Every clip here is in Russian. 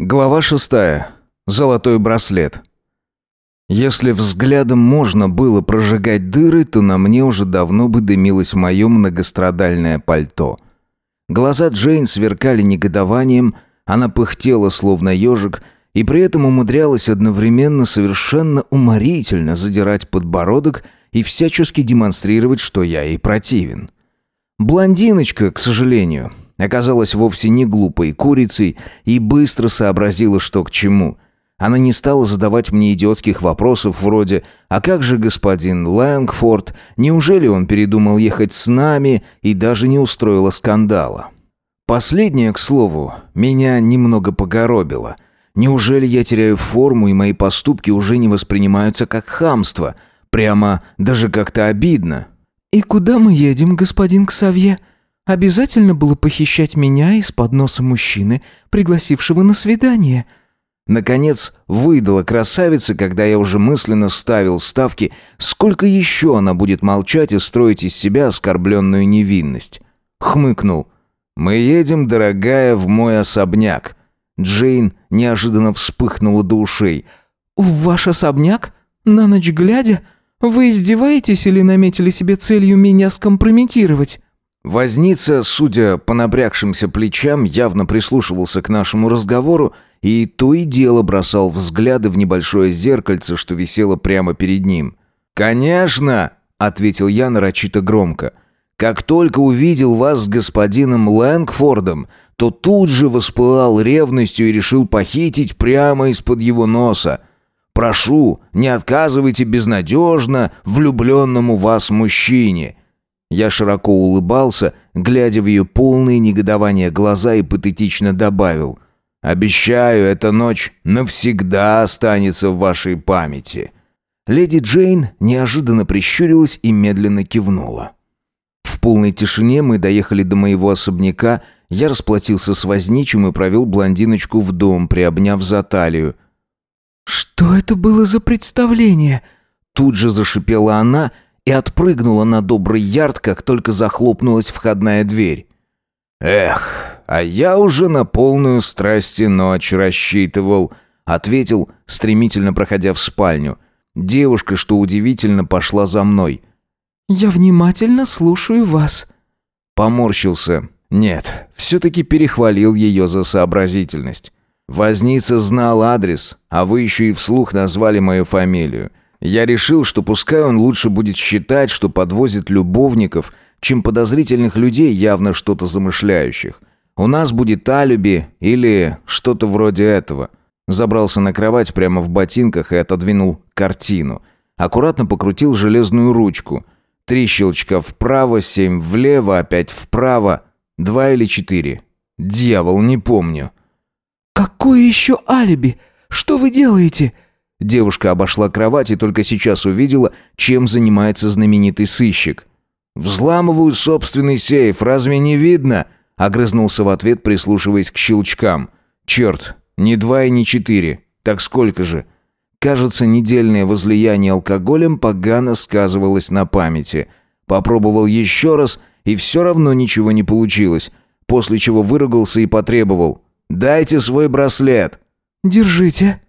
Глава шестая. Золотой браслет. Если взглядом можно было прожигать дыры, то на мне уже давно бы дымилось мое многострадальное пальто. Глаза Джейн сверкали негодованием, она пыхтела, словно ежик, и при этом умудрялась одновременно совершенно уморительно задирать подбородок и всячески демонстрировать, что я ей противен. Блондиночка, к сожалению, оказалась вовсе не глупой курицей и быстро сообразила, что к чему. Она не стала задавать мне идиотских вопросов вроде «А как же господин Лэнгфорд? Неужели он передумал ехать с нами?» и даже не устроила скандала. Последнее, к слову, меня немного погоробило. Неужели я теряю форму и мои поступки уже не воспринимаются как хамство? Прямо даже как-то обидно. «И куда мы едем, господин Ксавье? Обязательно было похищать меня из-под носа мужчины, пригласившего на свидание?» Наконец, выдала красавица, когда я уже мысленно ставил ставки, сколько еще она будет молчать и строить из себя оскорбленную невинность. Хмыкнул. «Мы едем, дорогая, в мой особняк». Джейн неожиданно вспыхнула до ушей. «В ваш особняк? На ночь глядя? Вы издеваетесь или наметили себе целью меня скомпрометировать?» Возница, судя по напрягшимся плечам, явно прислушивался к нашему разговору и то и дело бросал взгляды в небольшое зеркальце, что висело прямо перед ним. «Конечно!» — ответил я нарочито громко. «Как только увидел вас с господином Лэнгфордом, то тут же воспылал ревностью и решил похитить прямо из-под его носа. Прошу, не отказывайте безнадежно влюбленному вас мужчине. Я широко улыбался, глядя в ее полные негодования глаза и патетично добавил «Обещаю, эта ночь навсегда останется в вашей памяти». Леди Джейн неожиданно прищурилась и медленно кивнула. В полной тишине мы доехали до моего особняка, я расплатился с возничим и провел блондиночку в дом, приобняв за талию. «Что это было за представление?» Тут же зашипела она и отпрыгнула на добрый ярд, как только захлопнулась входная дверь. «Эх, а я уже на полную страсти ночь рассчитывал», — ответил, стремительно проходя в спальню. Девушка, что удивительно, пошла за мной. «Я внимательно слушаю вас». Поморщился. Нет, все-таки перехвалил ее за сообразительность. Возница знал адрес, а вы еще и вслух назвали мою фамилию. Я решил, что пускай он лучше будет считать, что подвозит любовников, чем подозрительных людей, явно что-то замышляющих. У нас будет алиби или что-то вроде этого. Забрался на кровать прямо в ботинках и отодвинул картину. Аккуратно покрутил железную ручку. Три щелчка вправо, семь влево, опять вправо. Два или четыре. Дьявол, не помню. «Какое еще алиби? Что вы делаете?» Девушка обошла кровать и только сейчас увидела, чем занимается знаменитый сыщик. «Взламываю собственный сейф, разве не видно?» Огрызнулся в ответ, прислушиваясь к щелчкам. «Черт, не два и не четыре. Так сколько же?» Кажется, недельное возлияние алкоголем погано сказывалось на памяти. Попробовал еще раз, и все равно ничего не получилось, после чего выругался и потребовал. «Дайте свой браслет!» «Держите!»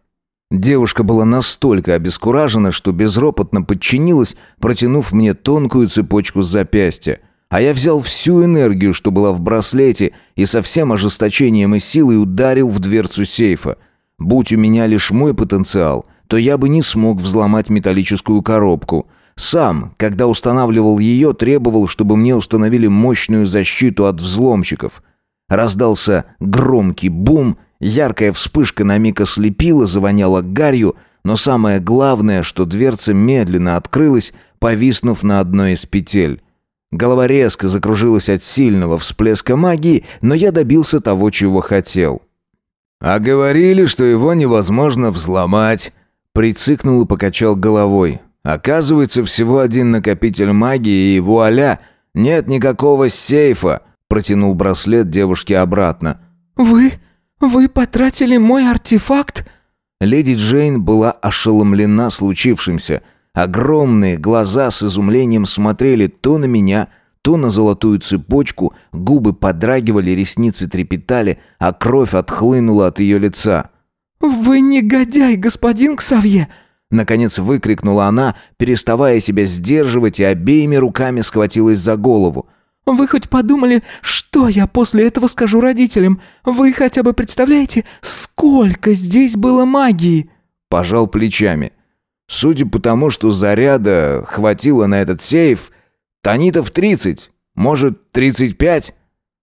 Девушка была настолько обескуражена, что безропотно подчинилась, протянув мне тонкую цепочку с запястья. А я взял всю энергию, что была в браслете, и со всем ожесточением и силой ударил в дверцу сейфа. Будь у меня лишь мой потенциал, то я бы не смог взломать металлическую коробку. Сам, когда устанавливал ее, требовал, чтобы мне установили мощную защиту от взломщиков. Раздался громкий бум — Яркая вспышка на миг ослепила, завоняла гарью, но самое главное, что дверца медленно открылась, повиснув на одной из петель. Голова резко закружилась от сильного всплеска магии, но я добился того, чего хотел. «А говорили, что его невозможно взломать», — прицикнул и покачал головой. «Оказывается, всего один накопитель магии, и вуаля, нет никакого сейфа», — протянул браслет девушке обратно. «Вы...» «Вы потратили мой артефакт?» Леди Джейн была ошеломлена случившимся. Огромные глаза с изумлением смотрели то на меня, то на золотую цепочку, губы подрагивали, ресницы трепетали, а кровь отхлынула от ее лица. «Вы негодяй, господин Ксавье!» Наконец выкрикнула она, переставая себя сдерживать и обеими руками схватилась за голову. «Вы хоть подумали, что я после этого скажу родителям? Вы хотя бы представляете, сколько здесь было магии?» Пожал плечами. Судя по тому, что заряда хватило на этот сейф, тонитов тридцать, может, тридцать пять.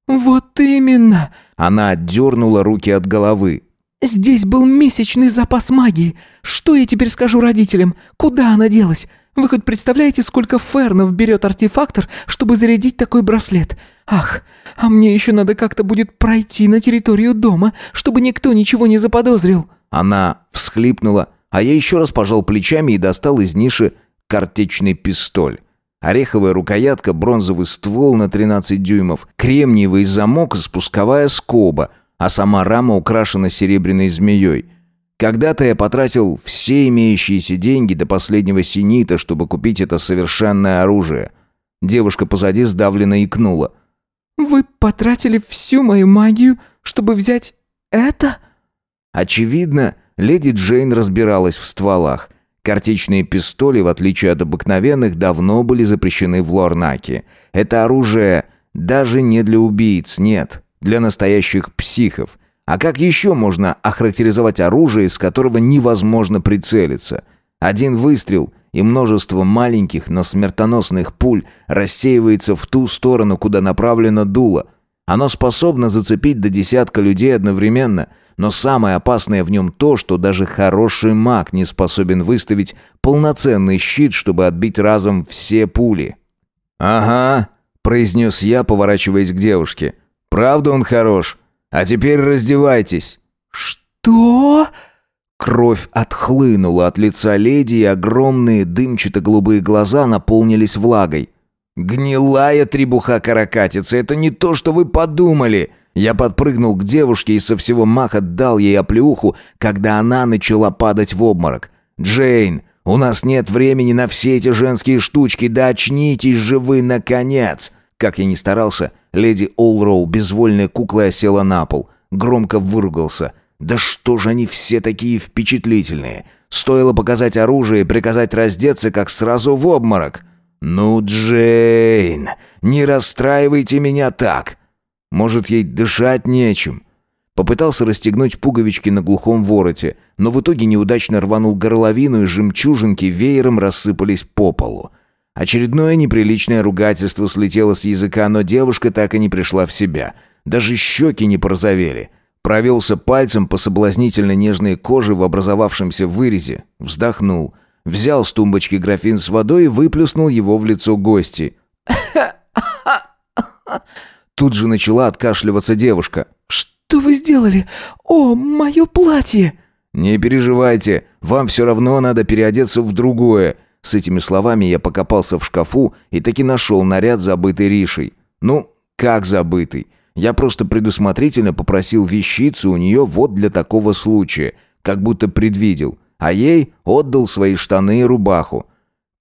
«Вот именно!» Она отдернула руки от головы. «Здесь был месячный запас магии. Что я теперь скажу родителям? Куда она делась? Вы хоть представляете, сколько фернов берет артефактор, чтобы зарядить такой браслет? Ах, а мне еще надо как-то будет пройти на территорию дома, чтобы никто ничего не заподозрил». Она всхлипнула, а я еще раз пожал плечами и достал из ниши картечный пистоль. Ореховая рукоятка, бронзовый ствол на 13 дюймов, кремниевый замок и спусковая скоба, а сама рама украшена серебряной змеей. Когда-то я потратил все имеющиеся деньги до последнего синита, чтобы купить это совершенное оружие. Девушка позади сдавленно икнула. «Вы потратили всю мою магию, чтобы взять это?» Очевидно, леди Джейн разбиралась в стволах. Картечные пистоли, в отличие от обыкновенных, давно были запрещены в Лорнаке. Это оружие даже не для убийц, нет, для настоящих психов. А как еще можно охарактеризовать оружие, из которого невозможно прицелиться? Один выстрел, и множество маленьких, но смертоносных пуль рассеивается в ту сторону, куда направлено дуло. Оно способно зацепить до десятка людей одновременно – но самое опасное в нем то, что даже хороший маг не способен выставить полноценный щит, чтобы отбить разом все пули. «Ага», — произнес я, поворачиваясь к девушке. «Правда он хорош? А теперь раздевайтесь». «Что?» Кровь отхлынула от лица леди, и огромные дымчато-голубые глаза наполнились влагой. «Гнилая требуха-каракатица, это не то, что вы подумали!» Я подпрыгнул к девушке и со всего маха дал ей оплеуху, когда она начала падать в обморок. «Джейн, у нас нет времени на все эти женские штучки, да очнитесь же вы, наконец!» Как я ни старался, леди Олроу безвольной куклой осела на пол. Громко выругался. «Да что же они все такие впечатлительные!» Стоило показать оружие и приказать раздеться, как сразу в обморок. «Ну, Джейн, не расстраивайте меня так!» Может, ей дышать нечем. Попытался расстегнуть пуговички на глухом вороте, но в итоге неудачно рванул горловину, и жемчужинки веером рассыпались по полу. Очередное неприличное ругательство слетело с языка, но девушка так и не пришла в себя. Даже щеки не порозовели. Провелся пальцем по соблазнительно нежной коже в образовавшемся вырезе. Вздохнул. Взял с тумбочки графин с водой и выплюснул его в лицо гости. Тут же начала откашливаться девушка. «Что вы сделали? О, мое платье!» «Не переживайте, вам все равно надо переодеться в другое». С этими словами я покопался в шкафу и таки нашел наряд, забытый Ришей. Ну, как забытый? Я просто предусмотрительно попросил вещицу у нее вот для такого случая, как будто предвидел, а ей отдал свои штаны и рубаху.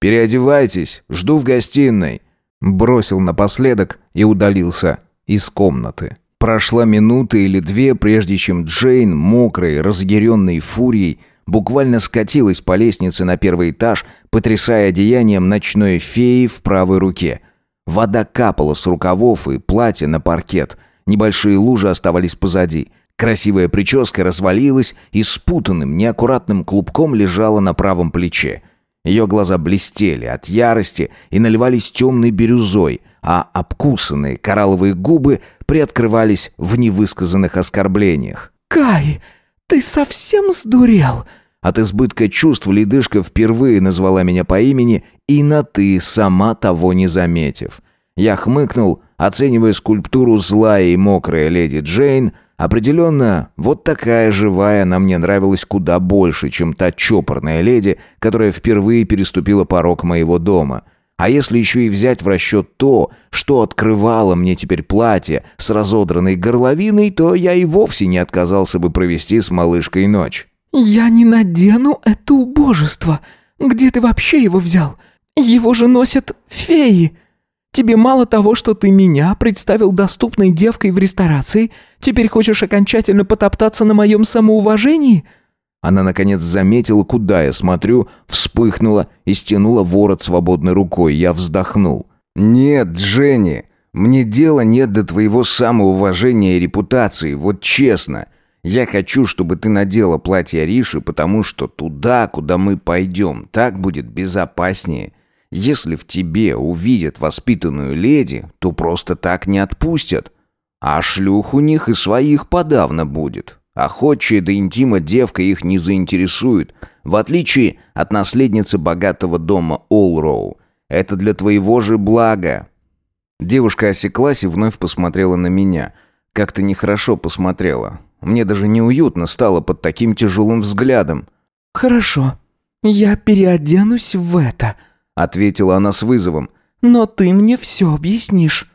«Переодевайтесь, жду в гостиной». Бросил напоследок и удалился из комнаты. Прошла минута или две, прежде чем Джейн, мокрай, разъяренной фурией, буквально скатилась по лестнице на первый этаж, потрясая одеянием ночной феи в правой руке. Вода капала с рукавов и платья на паркет. Небольшие лужи оставались позади. Красивая прическа развалилась и спутанным, неаккуратным клубком лежала на правом плече. Ее глаза блестели от ярости и наливались темной бирюзой – а обкусанные коралловые губы приоткрывались в невысказанных оскорблениях. «Кай, ты совсем сдурел?» От избытка чувств ледышка впервые назвала меня по имени и на «ты», сама того не заметив. Я хмыкнул, оценивая скульптуру злая и мокрая леди Джейн. Определенно, вот такая живая она мне нравилась куда больше, чем та чопорная леди, которая впервые переступила порог моего дома — а если еще и взять в расчет то, что открывало мне теперь платье с разодранной горловиной, то я и вовсе не отказался бы провести с малышкой ночь. «Я не надену это убожество. Где ты вообще его взял? Его же носят феи!» Тебе мало того, что ты меня представил доступной девкой в ресторации, теперь хочешь окончательно потоптаться на моем самоуважении?» Она, наконец, заметила, куда я смотрю, вспыхнула и стянула ворот свободной рукой. Я вздохнул. «Нет, Дженни, мне дела нет до твоего самоуважения и репутации, вот честно. Я хочу, чтобы ты надела платье Риши, потому что туда, куда мы пойдем, так будет безопаснее. Если в тебе увидят воспитанную леди, то просто так не отпустят. А шлюх у них и своих подавно будет. Охотчая до интима девка их не заинтересует, в отличие от наследницы богатого дома Олроу. Это для твоего же блага». Девушка осеклась и вновь посмотрела на меня. Как-то нехорошо посмотрела. Мне даже неуютно стало под таким тяжелым взглядом. «Хорошо, я переоденусь в это», — ответила она с вызовом. «Но ты мне все объяснишь».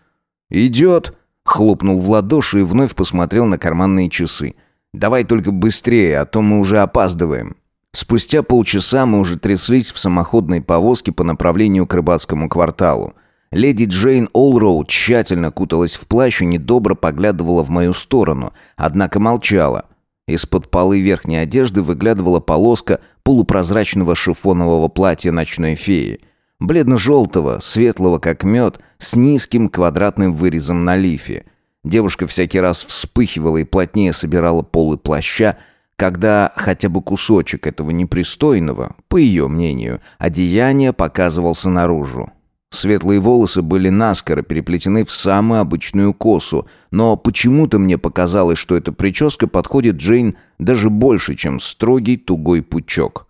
«Идет», — хлопнул в ладоши и вновь посмотрел на карманные часы. Давай только быстрее, а то мы уже опаздываем». Спустя полчаса мы уже тряслись в самоходной повозке по направлению к рыбацкому кварталу. Леди Джейн Олроуд тщательно куталась в плащ и недобро поглядывала в мою сторону, однако молчала. Из-под полы верхней одежды выглядывала полоска полупрозрачного шифонового платья ночной феи. Бледно-желтого, светлого как мед, с низким квадратным вырезом на лифе. Девушка всякий раз вспыхивала и плотнее собирала полы плаща, когда хотя бы кусочек этого непристойного, по ее мнению, одеяния показывался наружу. Светлые волосы были наскоро переплетены в самую обычную косу, но почему-то мне показалось, что эта прическа подходит Джейн даже больше, чем строгий тугой пучок.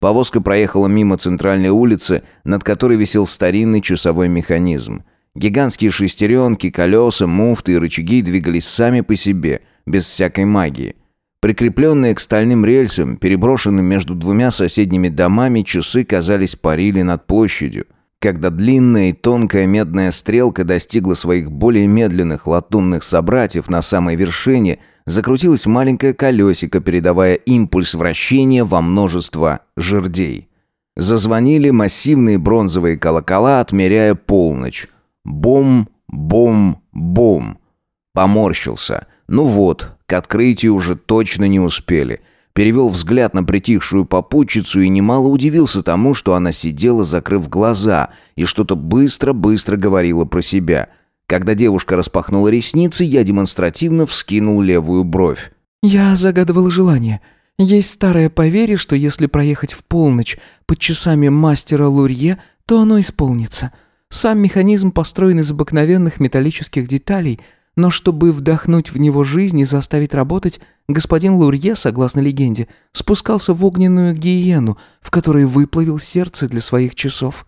Повозка проехала мимо центральной улицы, над которой висел старинный часовой механизм. Гигантские шестеренки, колеса, муфты и рычаги двигались сами по себе, без всякой магии. Прикрепленные к стальным рельсам, переброшенным между двумя соседними домами, часы, казались, парили над площадью. Когда длинная и тонкая медная стрелка достигла своих более медленных латунных собратьев на самой вершине, закрутилось маленькое колесико, передавая импульс вращения во множество жердей. Зазвонили массивные бронзовые колокола, отмеряя полночь. Бом-бом-бом. Поморщился. Ну вот, к открытию уже точно не успели. Перевел взгляд на притихшую попутчицу и немало удивился тому, что она сидела, закрыв глаза, и что-то быстро-быстро говорила про себя. Когда девушка распахнула ресницы, я демонстративно вскинул левую бровь. «Я загадывал желание. Есть старое поверье, что если проехать в полночь под часами мастера Лурье, то оно исполнится. Сам механизм построен из обыкновенных металлических деталей, но чтобы вдохнуть в него жизнь и заставить работать, господин Лурье, согласно легенде, спускался в огненную гиену, в которой выплавил сердце для своих часов.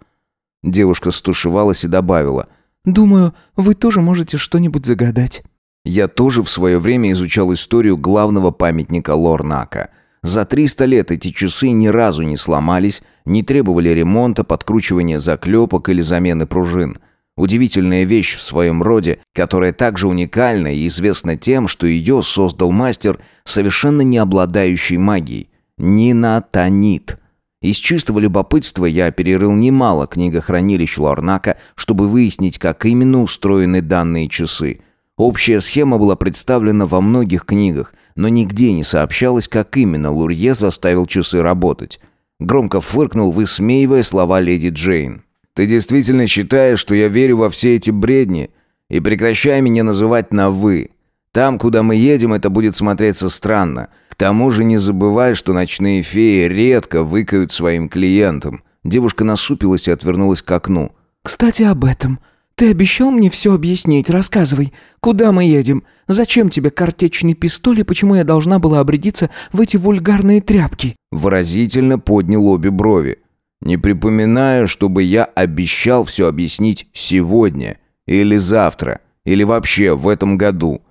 Девушка стушевалась и добавила. «Думаю, вы тоже можете что-нибудь загадать». Я тоже в свое время изучал историю главного памятника Лорнака – за 300 лет эти часы ни разу не сломались, не требовали ремонта, подкручивания заклепок или замены пружин. Удивительная вещь в своем роде, которая также уникальна и известна тем, что ее создал мастер, совершенно не обладающий магией. Нина Танит. Из чистого любопытства я перерыл немало книгохранилищ Лорнака, чтобы выяснить, как именно устроены данные часы. Общая схема была представлена во многих книгах, но нигде не сообщалось, как именно Лурье заставил часы работать. Громко фыркнул, высмеивая слова леди Джейн. «Ты действительно считаешь, что я верю во все эти бредни? И прекращай меня называть на «вы». Там, куда мы едем, это будет смотреться странно. К тому же не забывай, что ночные феи редко выкают своим клиентам». Девушка насупилась и отвернулась к окну. «Кстати, об этом. «Ты обещал мне все объяснить, рассказывай. Куда мы едем? Зачем тебе картечный пистоль и почему я должна была обрядиться в эти вульгарные тряпки?» Выразительно поднял обе брови. «Не припоминаю, чтобы я обещал все объяснить сегодня, или завтра, или вообще в этом году.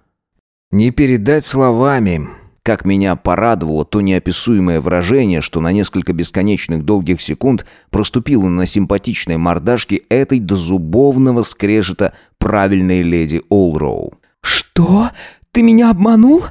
Не передать словами, как меня порадовало то неописуемое выражение, что на несколько бесконечных долгих секунд проступило на симпатичной мордашке этой до зубовного скрежета правильной леди Олроу. «Что? Ты меня обманул?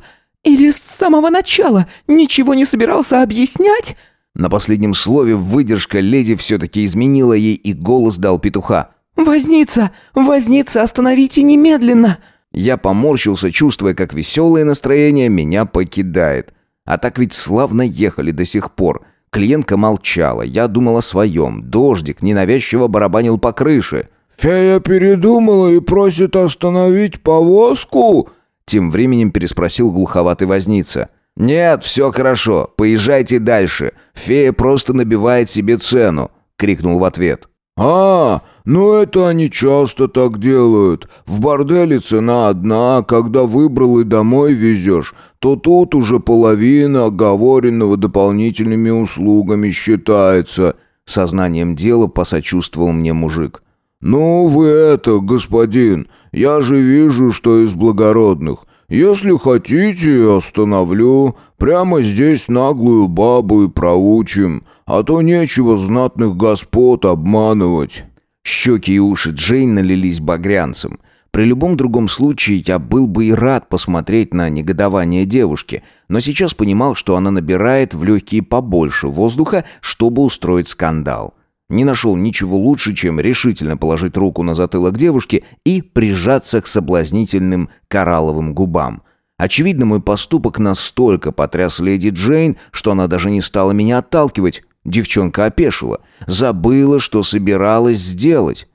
Или с самого начала ничего не собирался объяснять?» На последнем слове выдержка леди все-таки изменила ей, и голос дал петуха. «Возница! Возница! Остановите немедленно!» Я поморщился, чувствуя, как веселое настроение меня покидает. А так ведь славно ехали до сих пор. Клиентка молчала, я думал о своем. Дождик ненавязчиво барабанил по крыше. «Фея передумала и просит остановить повозку?» Тем временем переспросил глуховатый возница. «Нет, все хорошо, поезжайте дальше. Фея просто набивает себе цену», — крикнул в ответ. «А, ну это они часто так делают. В борделе цена одна, когда выбрал и домой везешь, то тут уже половина оговоренного дополнительными услугами считается». Сознанием дела посочувствовал мне мужик. «Ну вы это, господин, я же вижу, что из благородных. Если хотите, остановлю. Прямо здесь наглую бабу и проучим, а то нечего знатных господ обманывать». Щеки и уши Джейн налились багрянцем. При любом другом случае я был бы и рад посмотреть на негодование девушки, но сейчас понимал, что она набирает в легкие побольше воздуха, чтобы устроить скандал. Не нашел ничего лучше, чем решительно положить руку на затылок девушки и прижаться к соблазнительным коралловым губам. Очевидно, мой поступок настолько потряс леди Джейн, что она даже не стала меня отталкивать. Девчонка опешила. Забыла, что собиралась сделать.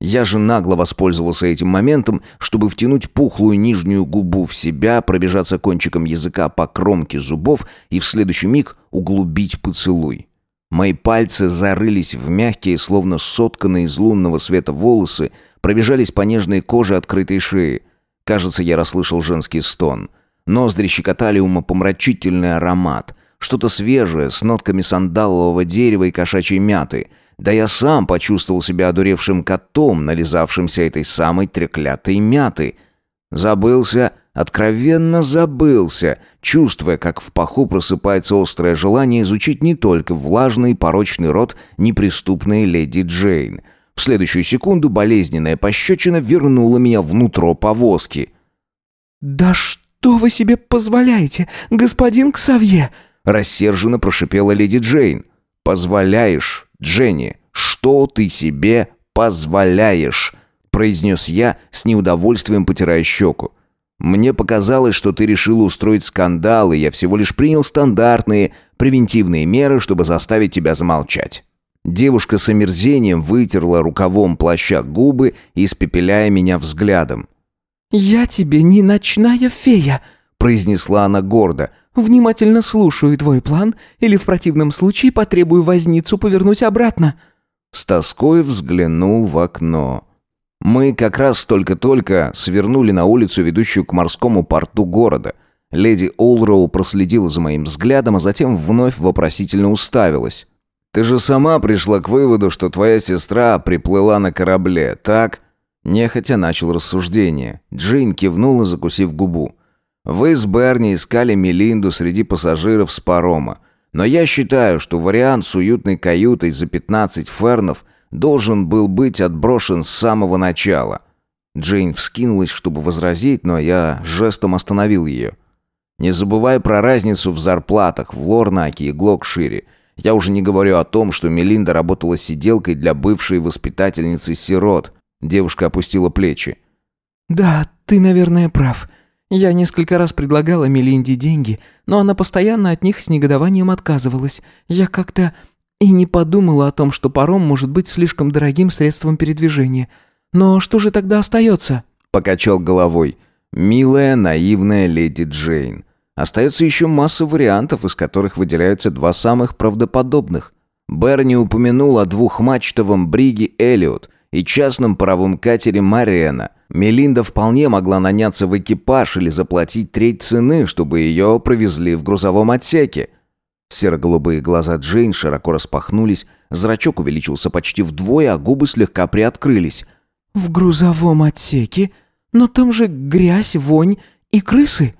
Я же нагло воспользовался этим моментом, чтобы втянуть пухлую нижнюю губу в себя, пробежаться кончиком языка по кромке зубов и в следующий миг углубить поцелуй. Мои пальцы зарылись в мягкие, словно сотканные из лунного света волосы, пробежались по нежной коже открытой шеи. Кажется, я расслышал женский стон. Ноздри щекотали умопомрачительный аромат. Что-то свежее, с нотками сандалового дерева и кошачьей мяты. Да я сам почувствовал себя одуревшим котом, нализавшимся этой самой треклятой мяты. Забылся Откровенно забылся, чувствуя, как в паху просыпается острое желание изучить не только влажный порочный рот неприступной леди Джейн. В следующую секунду болезненная пощечина вернула меня внутрь повозки. «Да что вы себе позволяете, господин Ксавье?» рассерженно прошипела леди Джейн. «Позволяешь, Дженни, что ты себе позволяешь?» произнес я с неудовольствием, потирая щеку. Мне показалось, что ты решила устроить скандал, и я всего лишь принял стандартные превентивные меры, чтобы заставить тебя замолчать». Девушка с омерзением вытерла рукавом плаща губы, испепеляя меня взглядом. «Я тебе не ночная фея», — произнесла она гордо. «Внимательно слушаю твой план, или в противном случае потребую возницу повернуть обратно». С тоской взглянул в окно. Мы как раз только-только свернули на улицу, ведущую к морскому порту города. Леди Олроу проследила за моим взглядом, а затем вновь вопросительно уставилась. «Ты же сама пришла к выводу, что твоя сестра приплыла на корабле, так?» Нехотя начал рассуждение. Джейн кивнула, закусив губу. «Вы с Берни искали Мелинду среди пассажиров с парома. Но я считаю, что вариант с уютной каютой за 15 фернов должен был быть отброшен с самого начала. Джейн вскинулась, чтобы возразить, но я жестом остановил ее. «Не забывай про разницу в зарплатах в Лорнаке и Глокшире. Я уже не говорю о том, что Мелинда работала сиделкой для бывшей воспитательницы сирот». Девушка опустила плечи. «Да, ты, наверное, прав. Я несколько раз предлагала Мелинде деньги, но она постоянно от них с негодованием отказывалась. Я как-то и не подумала о том, что паром может быть слишком дорогим средством передвижения. Но что же тогда остается?» Покачал головой. «Милая, наивная леди Джейн. Остается еще масса вариантов, из которых выделяются два самых правдоподобных. Берни упомянул о двухмачтовом бриге «Эллиот» и частном паровом катере «Мариэна». Мелинда вполне могла наняться в экипаж или заплатить треть цены, чтобы ее провезли в грузовом отсеке. Серо-голубые глаза Джейн широко распахнулись, зрачок увеличился почти вдвое, а губы слегка приоткрылись. «В грузовом отсеке? Но там же грязь, вонь и крысы!»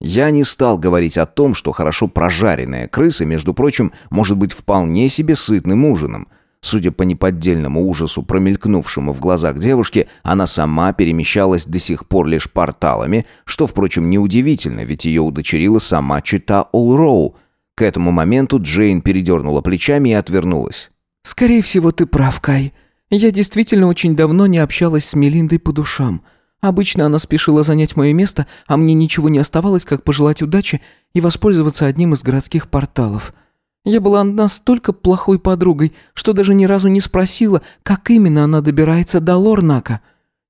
Я не стал говорить о том, что хорошо прожаренная крыса, между прочим, может быть вполне себе сытным ужином. Судя по неподдельному ужасу, промелькнувшему в глазах девушки, она сама перемещалась до сих пор лишь порталами, что, впрочем, неудивительно, ведь ее удочерила сама чита Олроу – к этому моменту Джейн передернула плечами и отвернулась. «Скорее всего, ты прав, Кай. Я действительно очень давно не общалась с Мелиндой по душам. Обычно она спешила занять мое место, а мне ничего не оставалось, как пожелать удачи и воспользоваться одним из городских порталов. Я была настолько плохой подругой, что даже ни разу не спросила, как именно она добирается до Лорнака.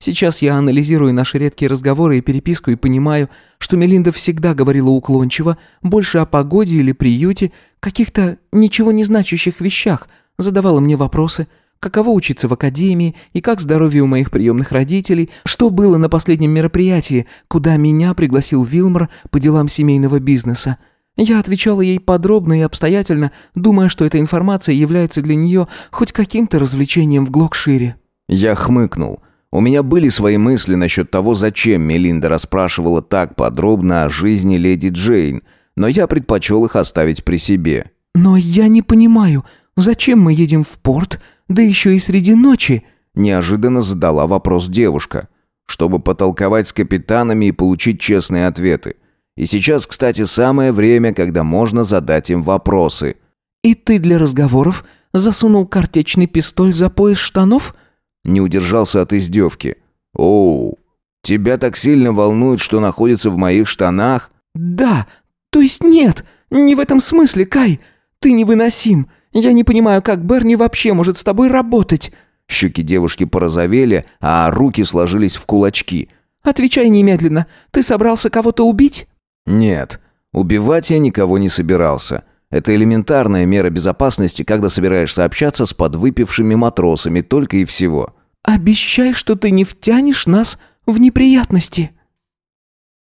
Сейчас я анализирую наши редкие разговоры и переписку и понимаю, что Мелинда всегда говорила уклончиво, больше о погоде или приюте, каких-то ничего не значащих вещах, задавала мне вопросы, каково учиться в академии и как здоровье у моих приемных родителей, что было на последнем мероприятии, куда меня пригласил Вилмор по делам семейного бизнеса. Я отвечала ей подробно и обстоятельно, думая, что эта информация является для нее хоть каким-то развлечением в Глокшире. Я хмыкнул. У меня были свои мысли насчет того, зачем Мелинда расспрашивала так подробно о жизни леди Джейн, но я предпочел их оставить при себе. «Но я не понимаю, зачем мы едем в порт, да еще и среди ночи?» Неожиданно задала вопрос девушка. «Чтобы потолковать с капитанами и получить честные ответы. И сейчас, кстати, самое время, когда можно задать им вопросы. «И ты для разговоров засунул картечный пистоль за пояс штанов?» Не удержался от издевки. «Оу, тебя так сильно волнует, что находится в моих штанах?» «Да, то есть нет, не в этом смысле, Кай. Ты невыносим. Я не понимаю, как Берни вообще может с тобой работать». Щеки девушки порозовели, а руки сложились в кулачки. «Отвечай немедленно. Ты собрался кого-то убить?» Нет, убивать я никого не собирался. Это элементарная мера безопасности, когда собираешься общаться с подвыпившими матросами только и всего. «Обещай, что ты не втянешь нас в неприятности».